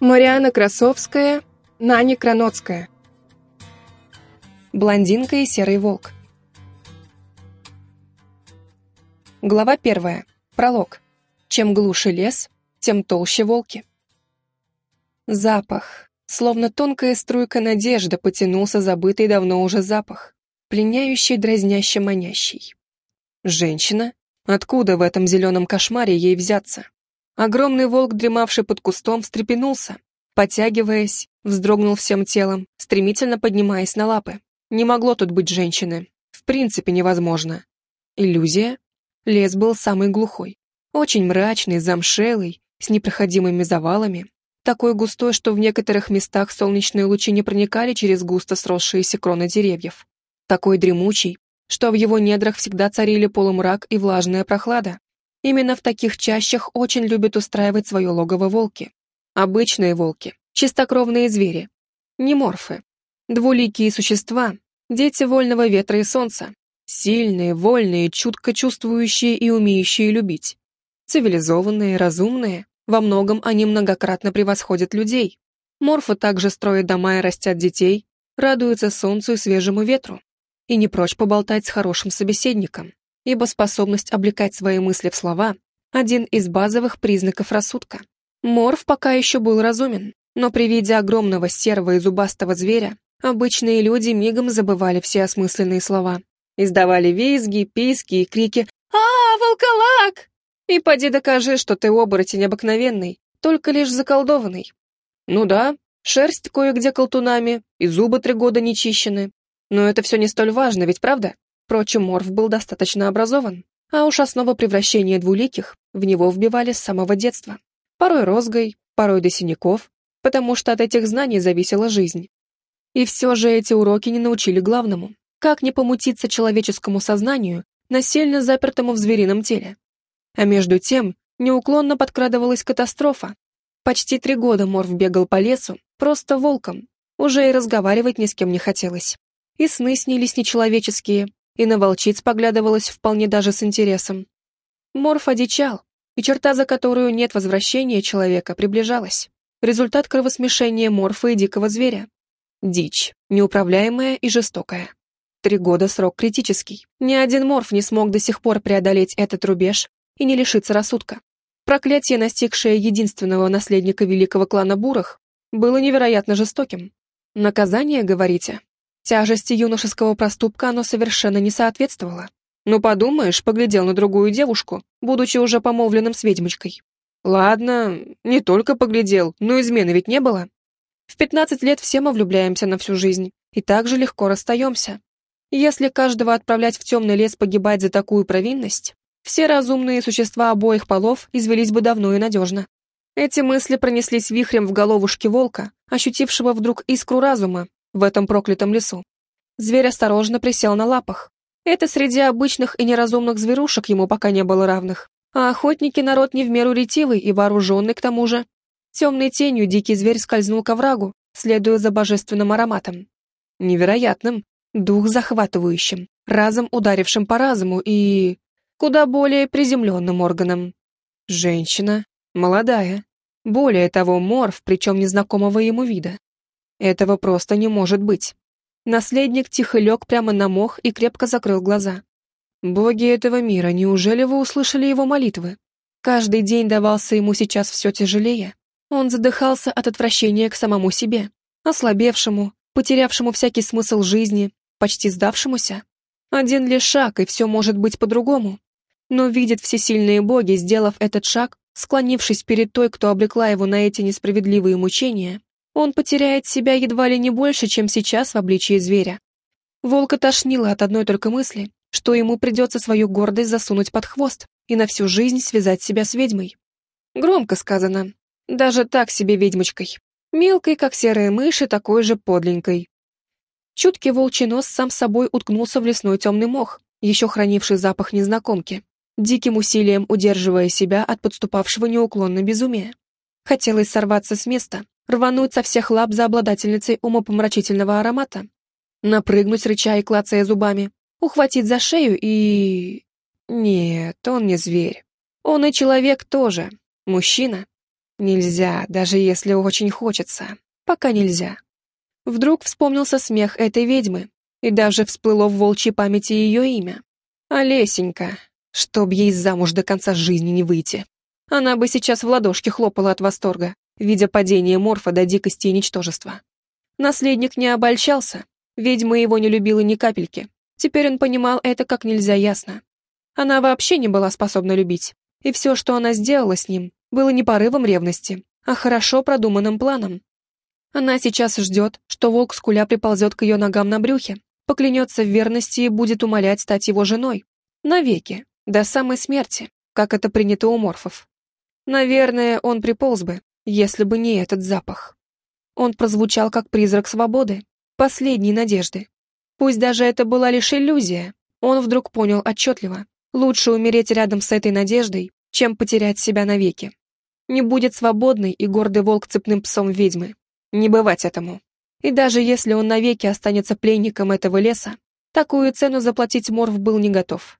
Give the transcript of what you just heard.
Мариана Красовская, Нани Краноцкая. Блондинка и серый волк. Глава первая. Пролог. Чем глуше лес, тем толще волки. Запах. Словно тонкая струйка надежды потянулся забытый давно уже запах, пленяющий, дразняще манящий. Женщина? Откуда в этом зеленом кошмаре ей взяться? Огромный волк, дремавший под кустом, встрепенулся, потягиваясь, вздрогнул всем телом, стремительно поднимаясь на лапы. Не могло тут быть женщины. В принципе, невозможно. Иллюзия? Лес был самый глухой. Очень мрачный, замшелый, с непроходимыми завалами. Такой густой, что в некоторых местах солнечные лучи не проникали через густо сросшиеся кроны деревьев. Такой дремучий, что в его недрах всегда царили полумрак и влажная прохлада. Именно в таких чащах очень любят устраивать свое логово волки. Обычные волки, чистокровные звери, не морфы. Двуликие существа, дети вольного ветра и солнца, сильные, вольные, чутко чувствующие и умеющие любить. Цивилизованные, разумные, во многом они многократно превосходят людей. Морфы также строят дома и растят детей, радуются солнцу и свежему ветру. И не прочь поболтать с хорошим собеседником ибо способность облекать свои мысли в слова – один из базовых признаков рассудка. Морф пока еще был разумен, но при виде огромного серого и зубастого зверя обычные люди мигом забывали все осмысленные слова. Издавали визги, писки и крики «А, волколак!» И поди докажи, что ты оборотень обыкновенный, только лишь заколдованный. Ну да, шерсть кое-где колтунами, и зубы три года не чищены. Но это все не столь важно, ведь правда? Впрочем, Морф был достаточно образован, а уж основа превращения двуликих в него вбивали с самого детства. Порой розгой, порой до синяков, потому что от этих знаний зависела жизнь. И все же эти уроки не научили главному, как не помутиться человеческому сознанию, насильно запертому в зверином теле. А между тем неуклонно подкрадывалась катастрофа. Почти три года Морф бегал по лесу, просто волком, уже и разговаривать ни с кем не хотелось. И сны снились нечеловеческие, и на волчиц поглядывалась вполне даже с интересом. Морф одичал, и черта, за которую нет возвращения человека, приближалась. Результат кровосмешения морфа и дикого зверя. Дичь, неуправляемая и жестокая. Три года срок критический. Ни один морф не смог до сих пор преодолеть этот рубеж и не лишиться рассудка. Проклятие, настигшее единственного наследника великого клана Бурах, было невероятно жестоким. Наказание, говорите? Тяжести юношеского проступка оно совершенно не соответствовало. Ну, подумаешь, поглядел на другую девушку, будучи уже помолвленным с ведьмочкой. Ладно, не только поглядел, но измены ведь не было. В пятнадцать лет все мы влюбляемся на всю жизнь, и так же легко расстаемся. Если каждого отправлять в темный лес погибать за такую провинность, все разумные существа обоих полов извелись бы давно и надежно. Эти мысли пронеслись вихрем в головушке волка, ощутившего вдруг искру разума в этом проклятом лесу. Зверь осторожно присел на лапах. Это среди обычных и неразумных зверушек ему пока не было равных. А охотники народ не в меру ретивый и вооруженный к тому же. Темной тенью дикий зверь скользнул к оврагу, следуя за божественным ароматом. Невероятным, дух захватывающим, разом ударившим по разуму и... куда более приземленным органом. Женщина, молодая. Более того, морф, причем незнакомого ему вида. Этого просто не может быть. Наследник тихо лег прямо на мох и крепко закрыл глаза. Боги этого мира, неужели вы услышали его молитвы? Каждый день давался ему сейчас все тяжелее. Он задыхался от отвращения к самому себе, ослабевшему, потерявшему всякий смысл жизни, почти сдавшемуся. Один лишь шаг, и все может быть по-другому. Но видят всесильные боги, сделав этот шаг, склонившись перед той, кто обрекла его на эти несправедливые мучения, он потеряет себя едва ли не больше, чем сейчас в обличии зверя. Волка тошнило от одной только мысли, что ему придется свою гордость засунуть под хвост и на всю жизнь связать себя с ведьмой. Громко сказано. Даже так себе ведьмочкой. Мелкой, как серая мышь, и такой же подленькой. Чуткий волчий нос сам собой уткнулся в лесной темный мох, еще хранивший запах незнакомки, диким усилием удерживая себя от подступавшего неуклонно безумия. Хотелось сорваться с места, рвануть со всех лап за обладательницей умопомрачительного аромата, напрыгнуть, рыча и клацая зубами, ухватить за шею и... Нет, он не зверь. Он и человек тоже. Мужчина. Нельзя, даже если очень хочется. Пока нельзя. Вдруг вспомнился смех этой ведьмы, и даже всплыло в волчьей памяти ее имя. Олесенька, чтоб ей замуж до конца жизни не выйти. Она бы сейчас в ладошки хлопала от восторга, видя падение Морфа до дикости и ничтожества. Наследник не обольщался, ведьма его не любила ни капельки. Теперь он понимал это как нельзя ясно. Она вообще не была способна любить, и все, что она сделала с ним, было не порывом ревности, а хорошо продуманным планом. Она сейчас ждет, что волк скуля приползет к ее ногам на брюхе, поклянется в верности и будет умолять стать его женой. Навеки, до самой смерти, как это принято у морфов. Наверное, он приполз бы, если бы не этот запах. Он прозвучал как призрак свободы, последней надежды. Пусть даже это была лишь иллюзия, он вдруг понял отчетливо. Лучше умереть рядом с этой надеждой, чем потерять себя навеки. Не будет свободный и гордый волк цепным псом ведьмы. Не бывать этому. И даже если он навеки останется пленником этого леса, такую цену заплатить Морв был не готов.